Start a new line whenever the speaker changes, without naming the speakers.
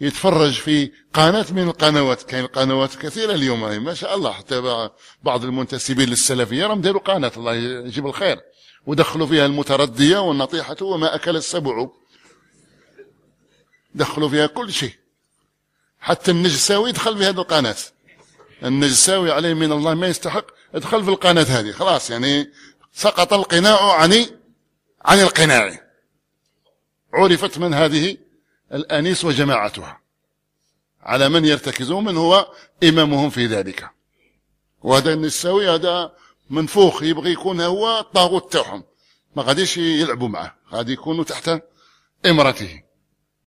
يتفرج في قناة من القنوات. كاين قنوات كثيرة اليوم ما شاء الله. حتى بعض المنتسبين للسلفية راهم داروا قناة. الله يجيب الخير. ودخلوا فيها المتردية والنطيحة وما أكل السبع. دخلوا فيها كل شيء. حتى النجساوي دخل في هذه القناة. النجساوي عليه من الله ما يستحق. ادخل في القناة هذه. خلاص يعني سقط القناع عن عن القناع. عرفت من هذه الأنيس وجماعتها. على من يرتكزون من هو إمامهم في ذلك. وهذا النساوي هذا منفوخ يبغي يكون هو الطاغوت تاعهم. ما غاديش يلعبوا معه. غادي يكونوا تحت إمرته.